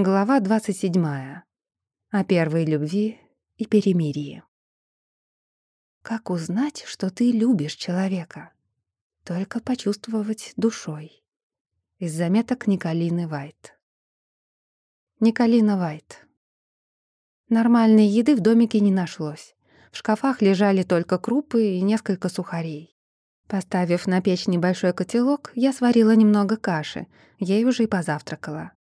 Глава 27. О первой любви и перемирии. Как узнать, что ты любишь человека? Только почувствовать душой. Из заметок Николины Вайт. Николина Вайт. Нормальной еды в домике не нашлось. В шкафах лежали только крупы и несколько сухарей. Поставив на печь небольшой котелок, я сварила немного каши, ей уже и позавтракала.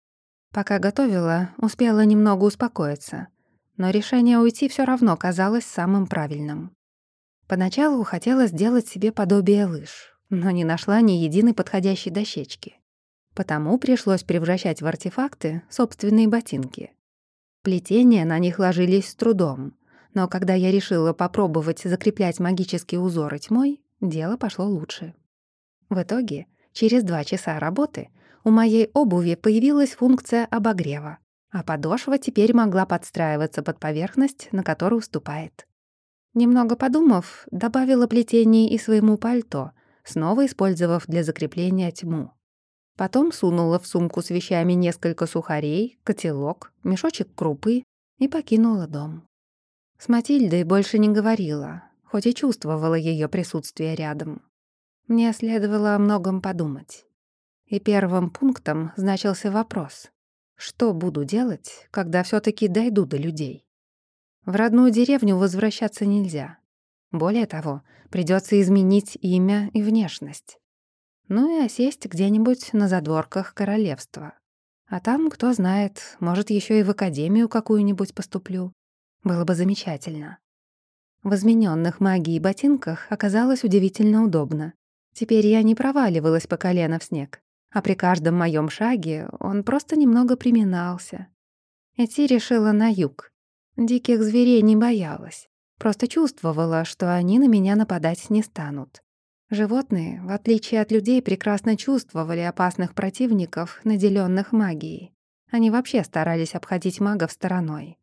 Пока готовила, успела немного успокоиться, но решение уйти все равно казалось самым правильным. Поначалу хотела сделать себе подобие лыж, но не нашла ни единой подходящей дощечки. Потому пришлось превращать в артефакты собственные ботинки. Плетения на них ложились с трудом, но когда я решила попробовать закреплять магические узоры тьмой, дело пошло лучше. В итоге, через два часа работы у моей обуви появилась функция обогрева, а подошва теперь могла подстраиваться под поверхность, на которую уступает. Немного подумав, добавила плетение и своему пальто, снова использовав для закрепления тьму. Потом сунула в сумку с вещами несколько сухарей, котелок, мешочек крупы и покинула дом. С Матильдой больше не говорила, хоть и чувствовала ее присутствие рядом. Мне следовало о многом подумать. И первым пунктом значился вопрос. Что буду делать, когда все таки дойду до людей? В родную деревню возвращаться нельзя. Более того, придется изменить имя и внешность. Ну и осесть где-нибудь на задворках королевства. А там, кто знает, может, еще и в академию какую-нибудь поступлю. Было бы замечательно. В измененных магией ботинках оказалось удивительно удобно. Теперь я не проваливалась по колено в снег а при каждом моем шаге он просто немного приминался. Идти решила на юг. Диких зверей не боялась, просто чувствовала, что они на меня нападать не станут. Животные, в отличие от людей, прекрасно чувствовали опасных противников, наделенных магией. Они вообще старались обходить магов стороной.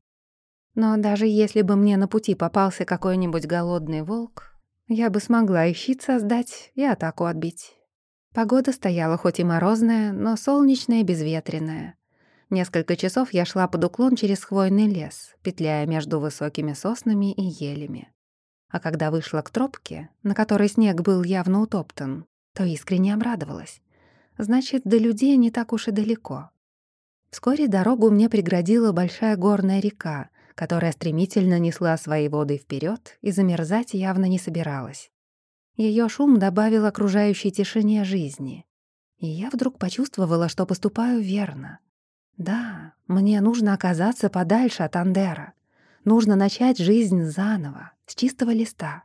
Но даже если бы мне на пути попался какой-нибудь голодный волк, я бы смогла и щит создать, и атаку отбить. Погода стояла хоть и морозная, но солнечная и безветренная. Несколько часов я шла под уклон через хвойный лес, петляя между высокими соснами и елями. А когда вышла к тропке, на которой снег был явно утоптан, то искренне обрадовалась. Значит, до людей не так уж и далеко. Вскоре дорогу мне преградила большая горная река, которая стремительно несла свои воды вперед и замерзать явно не собиралась. Ее шум добавил окружающей тишине жизни. И я вдруг почувствовала, что поступаю верно. Да, мне нужно оказаться подальше от Андера. Нужно начать жизнь заново, с чистого листа.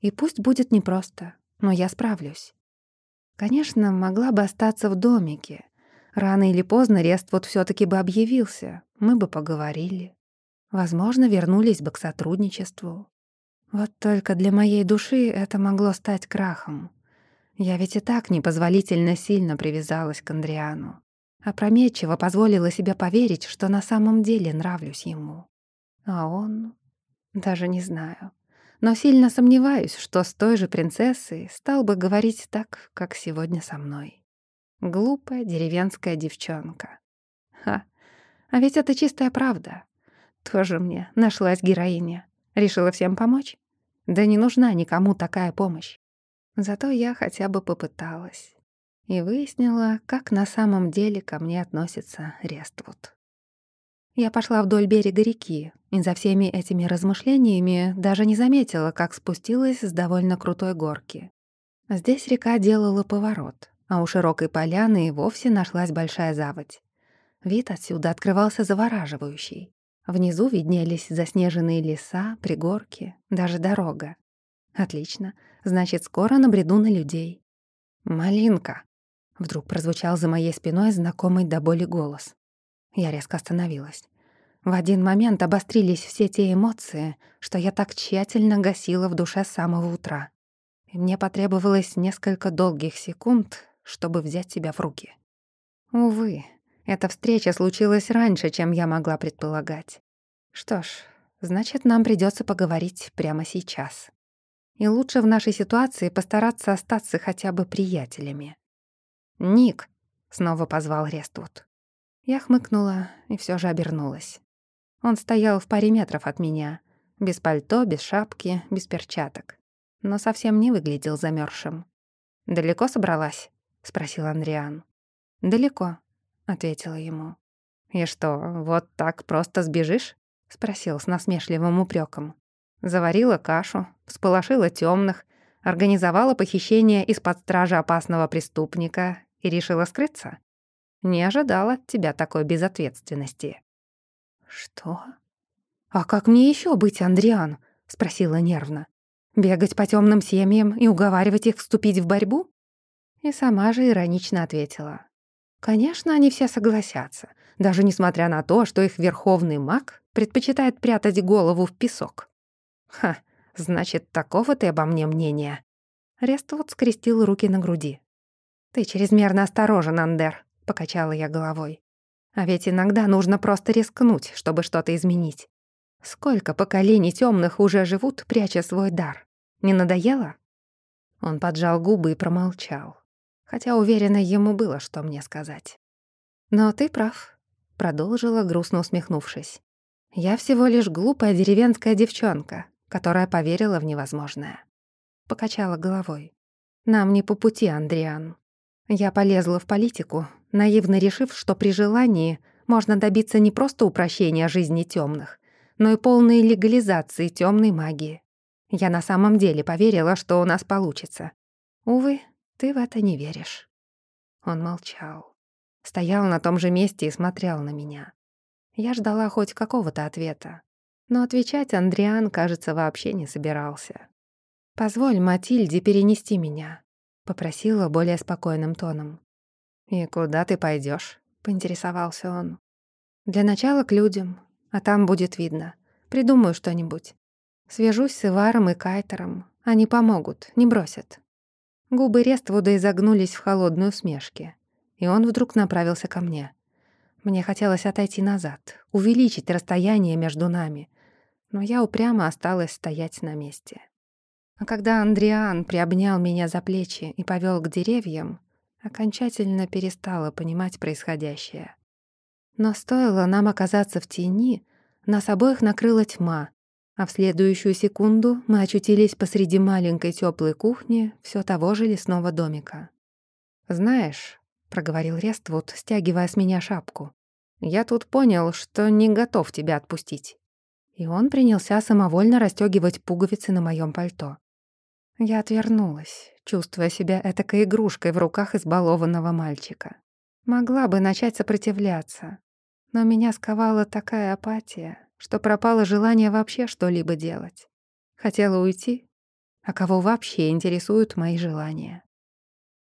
И пусть будет непросто, но я справлюсь. Конечно, могла бы остаться в домике. Рано или поздно Рествуд все таки бы объявился, мы бы поговорили. Возможно, вернулись бы к сотрудничеству. Вот только для моей души это могло стать крахом. Я ведь и так непозволительно сильно привязалась к Андриану. Опрометчиво позволила себе поверить, что на самом деле нравлюсь ему. А он... Даже не знаю. Но сильно сомневаюсь, что с той же принцессой стал бы говорить так, как сегодня со мной. Глупая деревенская девчонка. Ха, а ведь это чистая правда. Тоже мне нашлась героиня. Решила всем помочь? Да не нужна никому такая помощь. Зато я хотя бы попыталась. И выяснила, как на самом деле ко мне относится Рествуд. Я пошла вдоль берега реки, и за всеми этими размышлениями даже не заметила, как спустилась с довольно крутой горки. Здесь река делала поворот, а у широкой поляны и вовсе нашлась большая заводь. Вид отсюда открывался завораживающий. Внизу виднелись заснеженные леса, пригорки, даже дорога. Отлично, значит, скоро набреду на людей. «Малинка!» — вдруг прозвучал за моей спиной знакомый до боли голос. Я резко остановилась. В один момент обострились все те эмоции, что я так тщательно гасила в душе с самого утра. И мне потребовалось несколько долгих секунд, чтобы взять себя в руки. Увы, эта встреча случилась раньше, чем я могла предполагать. Что ж, значит, нам придется поговорить прямо сейчас. И лучше в нашей ситуации постараться остаться хотя бы приятелями. «Ник», — снова позвал Рествуд. Я хмыкнула и все же обернулась. Он стоял в паре метров от меня, без пальто, без шапки, без перчаток, но совсем не выглядел замерзшим. «Далеко собралась?» — спросил Андриан. «Далеко», — ответила ему. «И что, вот так просто сбежишь?» — спросил с насмешливым упреком. Заварила кашу, всполошила темных, организовала похищение из-под стражи опасного преступника и решила скрыться? Не ожидала от тебя такой безответственности. «Что? А как мне еще быть, Андриан?» — спросила нервно. «Бегать по темным семьям и уговаривать их вступить в борьбу?» И сама же иронично ответила. «Конечно, они все согласятся, даже несмотря на то, что их верховный маг предпочитает прятать голову в песок». «Ха, значит, такого ты обо мне мнения?» Рествуд скрестил руки на груди. «Ты чрезмерно осторожен, Андер», — покачала я головой. А ведь иногда нужно просто рискнуть, чтобы что-то изменить. Сколько поколений темных уже живут, пряча свой дар? Не надоело? Он поджал губы и промолчал. Хотя уверена, ему было, что мне сказать. «Но ты прав», — продолжила, грустно усмехнувшись. «Я всего лишь глупая деревенская девчонка, которая поверила в невозможное». Покачала головой. «Нам не по пути, Андриан. Я полезла в политику, наивно решив, что при желании можно добиться не просто упрощения жизни темных, но и полной легализации темной магии. Я на самом деле поверила, что у нас получится. Увы, ты в это не веришь. Он молчал. Стоял на том же месте и смотрел на меня. Я ждала хоть какого-то ответа. Но отвечать Андриан, кажется, вообще не собирался. «Позволь Матильде перенести меня», — попросила более спокойным тоном. «И куда ты пойдешь? поинтересовался он. «Для начала к людям, а там будет видно. Придумаю что-нибудь. Свяжусь с Иваром и Кайтером. Они помогут, не бросят». Губы Рествуда изогнулись в холодной усмешке, и он вдруг направился ко мне. Мне хотелось отойти назад, увеличить расстояние между нами, но я упрямо осталась стоять на месте. А когда Андриан приобнял меня за плечи и повел к деревьям, окончательно перестала понимать происходящее. Но стоило нам оказаться в тени, нас обоих накрыла тьма, а в следующую секунду мы очутились посреди маленькой теплой кухни все того же лесного домика. «Знаешь», — проговорил Рествуд, стягивая с меня шапку, «я тут понял, что не готов тебя отпустить». И он принялся самовольно расстёгивать пуговицы на моем пальто. Я отвернулась, чувствуя себя этакой игрушкой в руках избалованного мальчика. Могла бы начать сопротивляться, но меня сковала такая апатия, что пропало желание вообще что-либо делать. Хотела уйти, а кого вообще интересуют мои желания?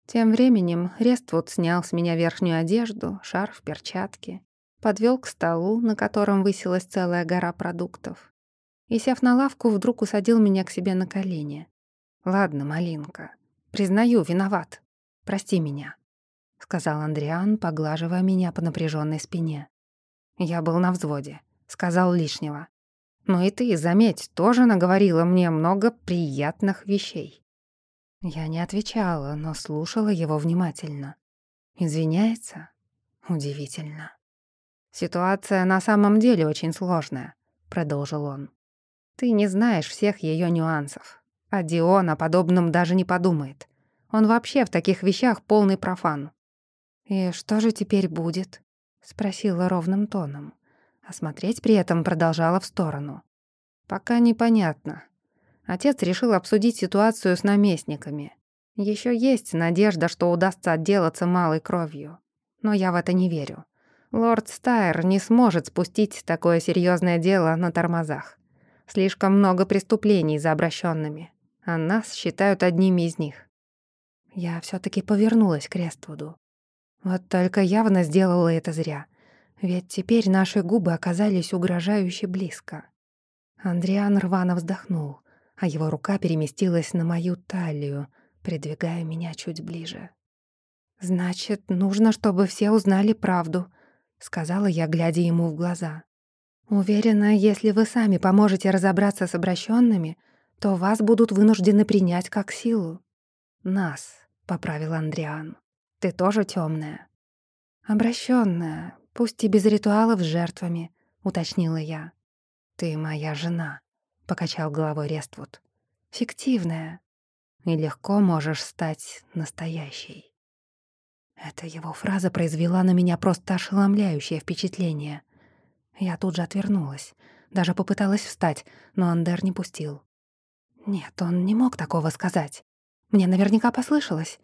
Тем временем Рествуд снял с меня верхнюю одежду, шарф, перчатки, подвел к столу, на котором высилась целая гора продуктов, и, сев на лавку, вдруг усадил меня к себе на колени. «Ладно, малинка, признаю, виноват. Прости меня», — сказал Андриан, поглаживая меня по напряженной спине. Я был на взводе, сказал лишнего. Но и ты, заметь, тоже наговорила мне много приятных вещей. Я не отвечала, но слушала его внимательно. Извиняется? Удивительно. «Ситуация на самом деле очень сложная», — продолжил он. «Ты не знаешь всех ее нюансов. А Дион о подобном даже не подумает. Он вообще в таких вещах полный профан. «И что же теперь будет?» — спросила ровным тоном. А смотреть при этом продолжала в сторону. «Пока непонятно. Отец решил обсудить ситуацию с наместниками. Еще есть надежда, что удастся отделаться малой кровью. Но я в это не верю. Лорд Стайр не сможет спустить такое серьезное дело на тормозах. Слишком много преступлений за обращенными а нас считают одними из них. Я все таки повернулась к Рествуду. Вот только явно сделала это зря, ведь теперь наши губы оказались угрожающе близко. Андриан рвано вздохнул, а его рука переместилась на мою талию, придвигая меня чуть ближе. «Значит, нужно, чтобы все узнали правду», — сказала я, глядя ему в глаза. «Уверена, если вы сами поможете разобраться с обращенными, то вас будут вынуждены принять как силу. Нас, поправил Андриан. Ты тоже темная. Обращенная, Пусть и без ритуалов с жертвами, уточнила я. Ты моя жена, покачал головой Рествуд. Фиктивная. И легко можешь стать настоящей. Эта его фраза произвела на меня просто ошеломляющее впечатление. Я тут же отвернулась, даже попыталась встать, но Андер не пустил. Нет, он не мог такого сказать. Мне наверняка послышалось.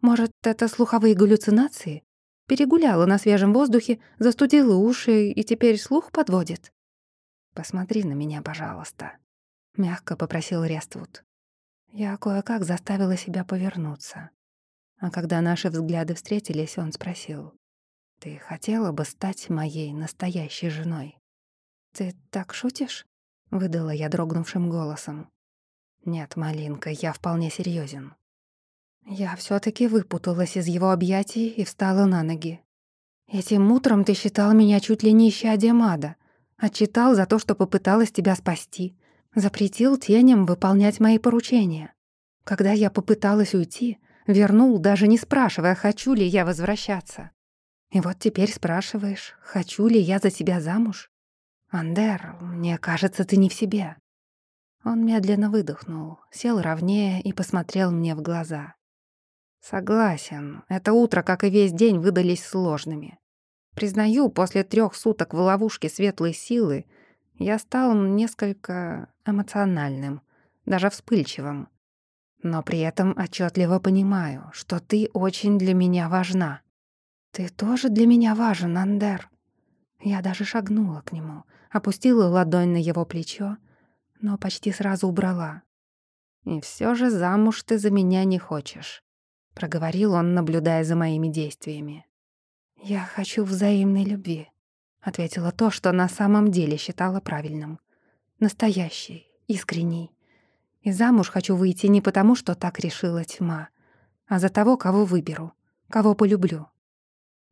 Может, это слуховые галлюцинации? Перегуляла на свежем воздухе, застудила уши и теперь слух подводит. «Посмотри на меня, пожалуйста», — мягко попросил Рествуд. Я кое-как заставила себя повернуться. А когда наши взгляды встретились, он спросил. «Ты хотела бы стать моей настоящей женой?» «Ты так шутишь?» — выдала я дрогнувшим голосом. «Нет, Малинка, я вполне серьезен. Я все таки выпуталась из его объятий и встала на ноги. «Этим утром ты считал меня чуть ли не исчадием ада, отчитал за то, что попыталась тебя спасти, запретил теням выполнять мои поручения. Когда я попыталась уйти, вернул, даже не спрашивая, хочу ли я возвращаться. И вот теперь спрашиваешь, хочу ли я за тебя замуж? Андер, мне кажется, ты не в себе». Он медленно выдохнул, сел ровнее и посмотрел мне в глаза. Согласен, это утро, как и весь день, выдались сложными. Признаю, после трех суток в ловушке светлой силы я стал несколько эмоциональным, даже вспыльчивым. Но при этом отчетливо понимаю, что ты очень для меня важна. Ты тоже для меня важен, Андер. Я даже шагнула к нему, опустила ладонь на его плечо, но почти сразу убрала. И все же замуж ты за меня не хочешь. — проговорил он, наблюдая за моими действиями. «Я хочу взаимной любви», — ответила то, что на самом деле считала правильным. «Настоящей, искренней. И замуж хочу выйти не потому, что так решила тьма, а за того, кого выберу, кого полюблю».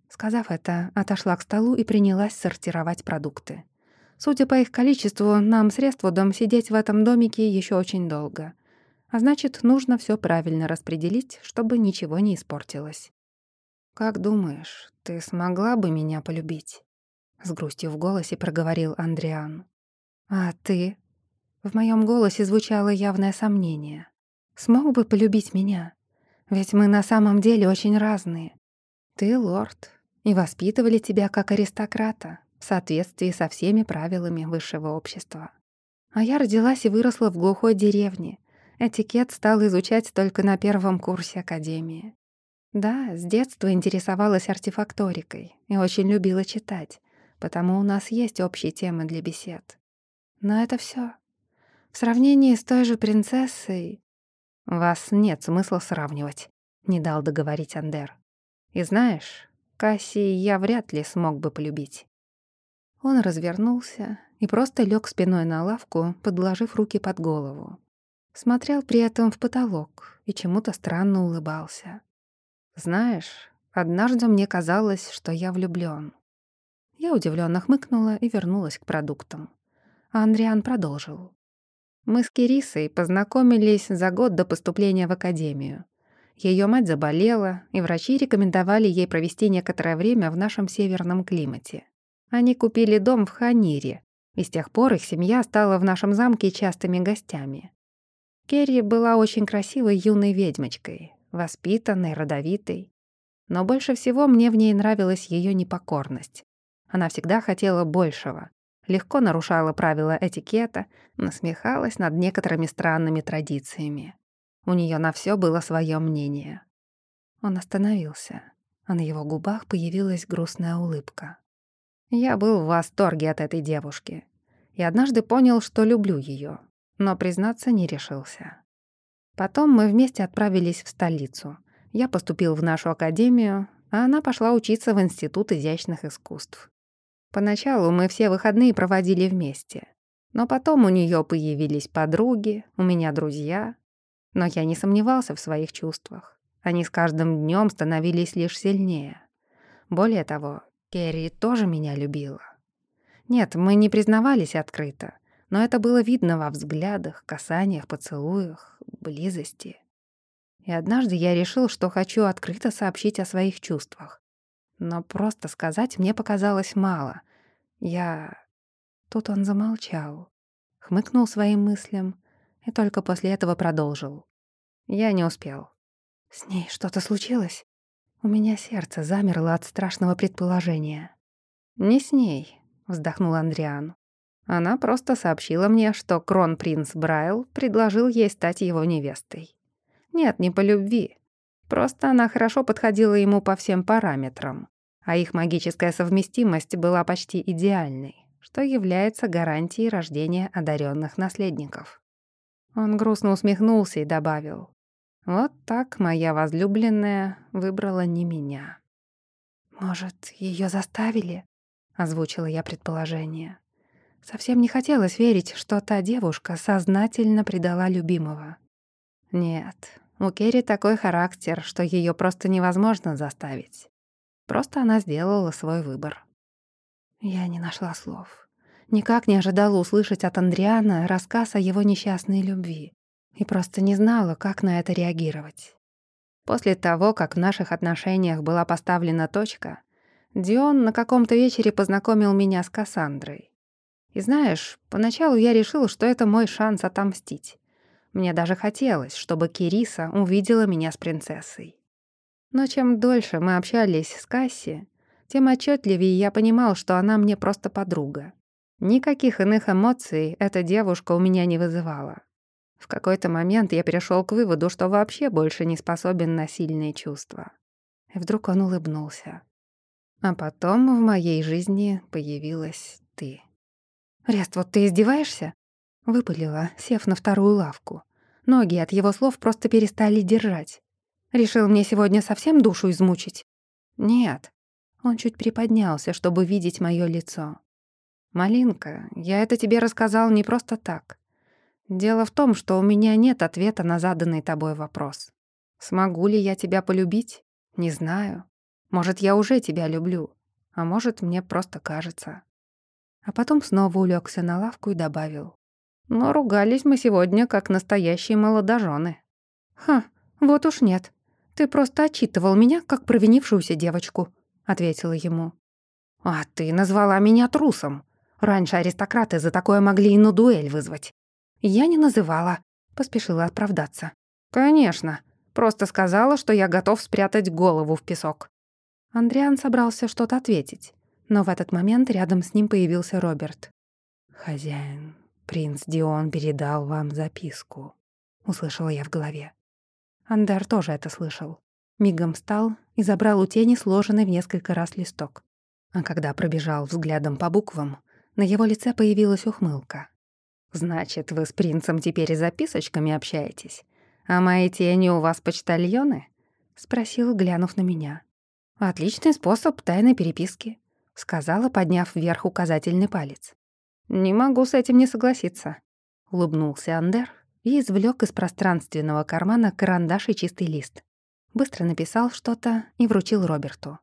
Сказав это, отошла к столу и принялась сортировать продукты. Судя по их количеству, нам с Рествудом сидеть в этом домике еще очень долго. А значит, нужно все правильно распределить, чтобы ничего не испортилось. «Как думаешь, ты смогла бы меня полюбить?» С грустью в голосе проговорил Андриан. «А ты?» В моем голосе звучало явное сомнение. «Смог бы полюбить меня? Ведь мы на самом деле очень разные. Ты лорд, и воспитывали тебя как аристократа, в соответствии со всеми правилами высшего общества. А я родилась и выросла в глухой деревне, Этикет стал изучать только на первом курсе академии. Да, с детства интересовалась артефакторикой и очень любила читать, потому у нас есть общие темы для бесед. Но это все. В сравнении с той же принцессой... «Вас нет смысла сравнивать», — не дал договорить Андер. «И знаешь, Кассии я вряд ли смог бы полюбить». Он развернулся и просто лег спиной на лавку, подложив руки под голову. Смотрел при этом в потолок и чему-то странно улыбался. «Знаешь, однажды мне казалось, что я влюблён». Я удивлённо хмыкнула и вернулась к продуктам. А Андриан продолжил. «Мы с Кирисой познакомились за год до поступления в академию. Её мать заболела, и врачи рекомендовали ей провести некоторое время в нашем северном климате. Они купили дом в Ханире, и с тех пор их семья стала в нашем замке частыми гостями. Керри была очень красивой юной ведьмочкой, воспитанной, родовитой. Но больше всего мне в ней нравилась ее непокорность. Она всегда хотела большего, легко нарушала правила этикета, насмехалась над некоторыми странными традициями. У нее на все было свое мнение. Он остановился, а на его губах появилась грустная улыбка. Я был в восторге от этой девушки и однажды понял, что люблю ее но признаться не решился. Потом мы вместе отправились в столицу. Я поступил в нашу академию, а она пошла учиться в Институт изящных искусств. Поначалу мы все выходные проводили вместе. Но потом у нее появились подруги, у меня друзья. Но я не сомневался в своих чувствах. Они с каждым днем становились лишь сильнее. Более того, Керри тоже меня любила. Нет, мы не признавались открыто, но это было видно во взглядах, касаниях, поцелуях, близости. И однажды я решил, что хочу открыто сообщить о своих чувствах. Но просто сказать мне показалось мало. Я... Тут он замолчал, хмыкнул своим мыслям и только после этого продолжил. Я не успел. С ней что-то случилось? У меня сердце замерло от страшного предположения. «Не с ней», — вздохнул Андриан. Она просто сообщила мне, что кронпринц Брайл предложил ей стать его невестой. Нет, не по любви. Просто она хорошо подходила ему по всем параметрам, а их магическая совместимость была почти идеальной, что является гарантией рождения одаренных наследников. Он грустно усмехнулся и добавил, «Вот так моя возлюбленная выбрала не меня». «Может, ее заставили?» озвучила я предположение. Совсем не хотелось верить, что та девушка сознательно предала любимого. Нет, у Керри такой характер, что ее просто невозможно заставить. Просто она сделала свой выбор. Я не нашла слов. Никак не ожидала услышать от Андриана рассказ о его несчастной любви и просто не знала, как на это реагировать. После того, как в наших отношениях была поставлена точка, Дион на каком-то вечере познакомил меня с Кассандрой. И знаешь, поначалу я решил, что это мой шанс отомстить. Мне даже хотелось, чтобы Кириса увидела меня с принцессой. Но чем дольше мы общались с Касси, тем отчетливее я понимал, что она мне просто подруга. Никаких иных эмоций эта девушка у меня не вызывала. В какой-то момент я перешел к выводу, что вообще больше не способен на сильные чувства. И вдруг он улыбнулся. А потом в моей жизни появилась ты. «Рест, вот ты издеваешься?» Выпалила, сев на вторую лавку. Ноги от его слов просто перестали держать. Решил мне сегодня совсем душу измучить? Нет. Он чуть приподнялся, чтобы видеть моё лицо. «Малинка, я это тебе рассказал не просто так. Дело в том, что у меня нет ответа на заданный тобой вопрос. Смогу ли я тебя полюбить? Не знаю. Может, я уже тебя люблю, а может, мне просто кажется. А потом снова улегся на лавку и добавил. Но ругались мы сегодня, как настоящие молодожены. «Ха, вот уж нет. Ты просто отчитывал меня, как провинившуюся девочку», — ответила ему. «А ты назвала меня трусом. Раньше аристократы за такое могли и на дуэль вызвать». «Я не называла», — поспешила оправдаться. «Конечно. Просто сказала, что я готов спрятать голову в песок. Андриан собрался что-то ответить, но в этот момент рядом с ним появился Роберт. «Хозяин, принц Дион передал вам записку», — услышала я в голове. Андер тоже это слышал. Мигом встал и забрал у тени сложенный в несколько раз листок. А когда пробежал взглядом по буквам, на его лице появилась ухмылка. «Значит, вы с принцем теперь записочками общаетесь? А мои тени у вас почтальоны? спросил, глянув на меня. «Отличный способ тайной переписки», — сказала, подняв вверх указательный палец. «Не могу с этим не согласиться», — улыбнулся Андер и извлек из пространственного кармана карандаш и чистый лист. Быстро написал что-то и вручил Роберту.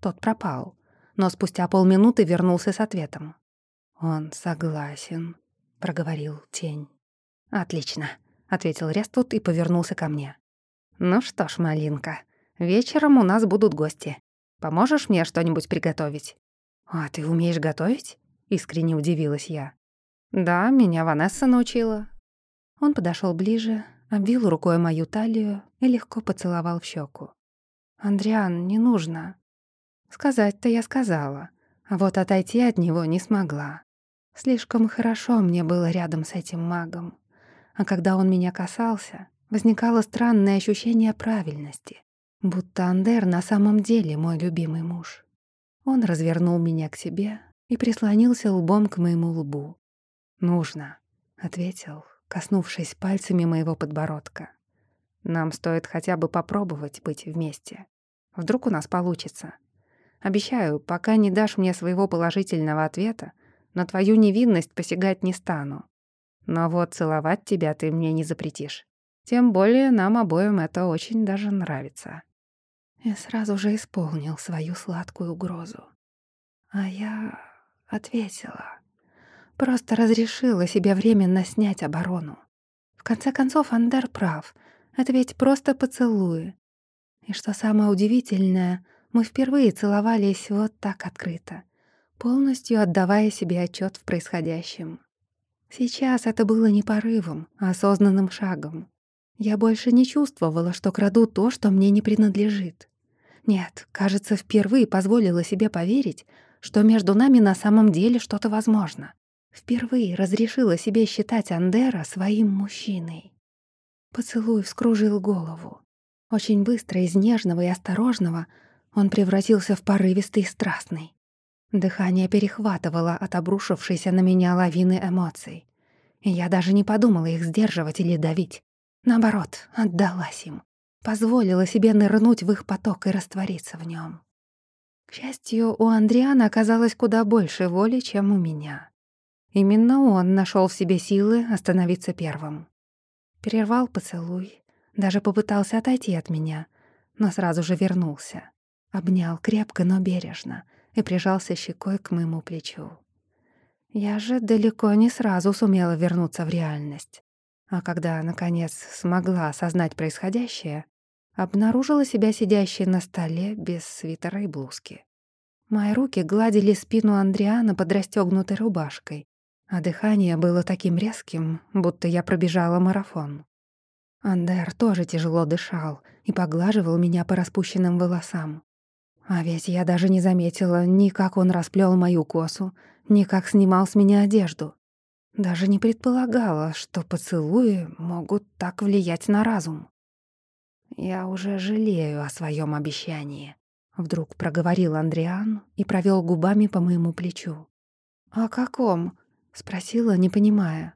Тот пропал, но спустя полминуты вернулся с ответом. «Он согласен», — проговорил тень. «Отлично», — ответил Рестут и повернулся ко мне. «Ну что ж, малинка, Вечером у нас будут гости. Поможешь мне что-нибудь приготовить?» «А ты умеешь готовить?» — искренне удивилась я. «Да, меня Ванесса научила». Он подошел ближе, обвил рукой мою талию и легко поцеловал в щеку. «Андриан, не нужно». Сказать-то я сказала, а вот отойти от него не смогла. Слишком хорошо мне было рядом с этим магом. А когда он меня касался, возникало странное ощущение правильности. Будто Андер на самом деле мой любимый муж. Он развернул меня к себе и прислонился лбом к моему лбу. «Нужно», — ответил, коснувшись пальцами моего подбородка. «Нам стоит хотя бы попробовать быть вместе. Вдруг у нас получится. Обещаю, пока не дашь мне своего положительного ответа, на твою невинность посягать не стану. Но вот целовать тебя ты мне не запретишь. Тем более нам обоим это очень даже нравится» и сразу же исполнил свою сладкую угрозу. А я ответила. Просто разрешила себе временно снять оборону. В конце концов, Андер прав. Это ведь просто поцелуи. И что самое удивительное, Мы впервые целовались вот так открыто, полностью отдавая себе отчет в происходящем. Сейчас это было не порывом, а осознанным шагом. Я больше не чувствовала, что краду то, что мне не принадлежит. Нет, кажется, впервые позволила себе поверить, что между нами на самом деле что-то возможно. Впервые разрешила себе считать Андера своим мужчиной. Поцелуй вскружил голову. Очень быстро, из нежного и осторожного, он превратился в порывистый и страстный. Дыхание перехватывало от обрушившейся на меня лавины эмоций. Я даже не подумала их сдерживать или давить. Наоборот, отдалась им. Позволила себе нырнуть в их поток и раствориться в нем. К счастью, у Андриана оказалось куда больше воли, чем у меня. Именно он нашел в себе силы остановиться первым. Прервал поцелуй, даже попытался отойти от меня, но сразу же вернулся. Обнял крепко, но бережно — и прижался щекой к моему плечу. Я же далеко не сразу сумела вернуться в реальность. А когда, наконец, смогла осознать происходящее, обнаружила себя сидящей на столе без свитера и блузки. Мои руки гладили спину Андриана под расстёгнутой рубашкой, а дыхание было таким резким, будто я пробежала марафон. Андер тоже тяжело дышал и поглаживал меня по распущенным волосам. А ведь я даже не заметила ни как он расплел мою косу, ни как снимал с меня одежду. Даже не предполагала, что поцелуи могут так влиять на разум. «Я уже жалею о своем обещании», — вдруг проговорил Андриан и провел губами по моему плечу. «О каком?» — спросила, не понимая.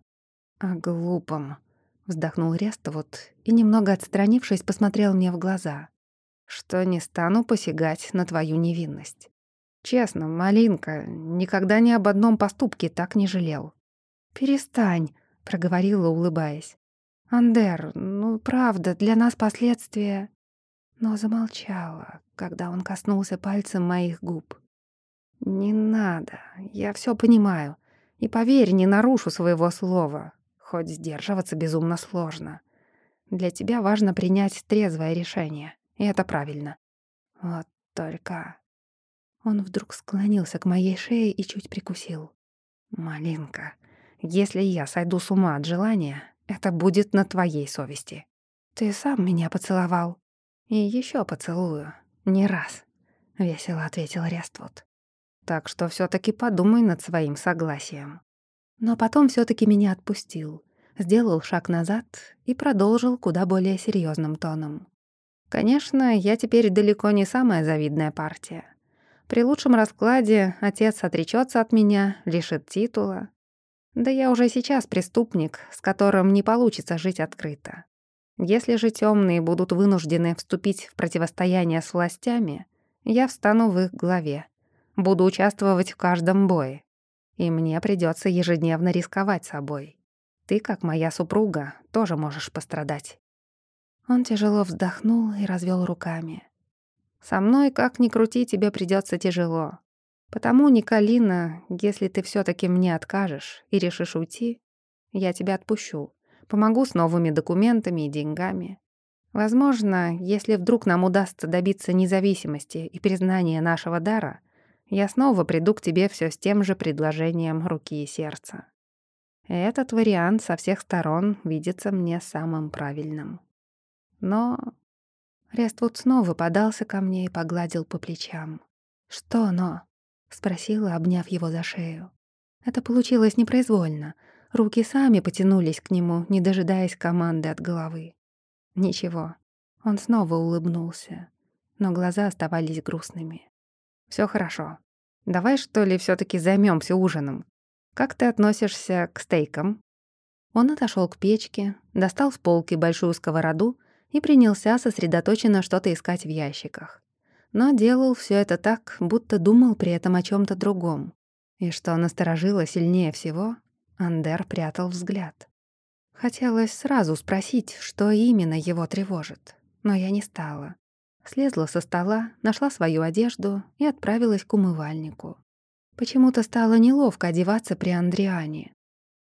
«О глупом», — вздохнул Рестовод и, немного отстранившись, посмотрел мне в глаза что не стану посягать на твою невинность. Честно, Малинка, никогда ни об одном поступке так не жалел. «Перестань», — проговорила, улыбаясь. «Андер, ну правда, для нас последствия...» Но замолчала, когда он коснулся пальцем моих губ. «Не надо, я все понимаю. И поверь, не нарушу своего слова, хоть сдерживаться безумно сложно. Для тебя важно принять трезвое решение. И это правильно. Вот только... Он вдруг склонился к моей шее и чуть прикусил. «Малинка, если я сойду с ума от желания, это будет на твоей совести. Ты сам меня поцеловал. И еще поцелую. Не раз», — весело ответил Рествуд. «Так что все таки подумай над своим согласием». Но потом все таки меня отпустил, сделал шаг назад и продолжил куда более серьезным тоном. Конечно, я теперь далеко не самая завидная партия. При лучшем раскладе отец отречется от меня, лишит титула. Да я уже сейчас преступник, с которым не получится жить открыто. Если же темные будут вынуждены вступить в противостояние с властями, я встану в их главе, буду участвовать в каждом бое, и мне придется ежедневно рисковать собой. Ты, как моя супруга, тоже можешь пострадать. Он тяжело вздохнул и развел руками. «Со мной, как ни крути, тебе придется тяжело. Потому, Николина, если ты все таки мне откажешь и решишь уйти, я тебя отпущу. Помогу с новыми документами и деньгами. Возможно, если вдруг нам удастся добиться независимости и признания нашего дара, я снова приду к тебе все с тем же предложением руки и сердца. Этот вариант со всех сторон видится мне самым правильным. Но... Рествуд снова подался ко мне и погладил по плечам. «Что «но»?» — спросила, обняв его за шею. Это получилось непроизвольно. Руки сами потянулись к нему, не дожидаясь команды от головы. Ничего. Он снова улыбнулся, но глаза оставались грустными. Все хорошо. Давай, что ли, все таки займемся ужином. Как ты относишься к стейкам?» Он отошел к печке, достал с полки большую сковороду и принялся сосредоточенно что-то искать в ящиках. Но делал все это так, будто думал при этом о чем то другом. И что насторожило сильнее всего, Андер прятал взгляд. Хотелось сразу спросить, что именно его тревожит, но я не стала. Слезла со стола, нашла свою одежду и отправилась к умывальнику. Почему-то стало неловко одеваться при Андриане.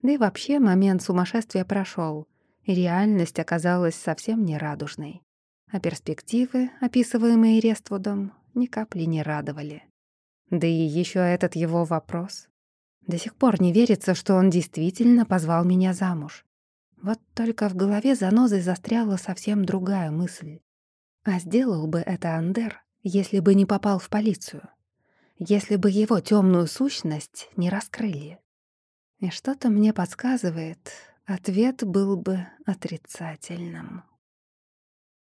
Да и вообще момент сумасшествия прошел, реальность оказалась совсем не радужной. А перспективы, описываемые Рествудом, ни капли не радовали. Да и еще этот его вопрос. До сих пор не верится, что он действительно позвал меня замуж. Вот только в голове занозой застряла совсем другая мысль. А сделал бы это Андер, если бы не попал в полицию. Если бы его темную сущность не раскрыли. И что-то мне подсказывает, ответ был бы отрицательным.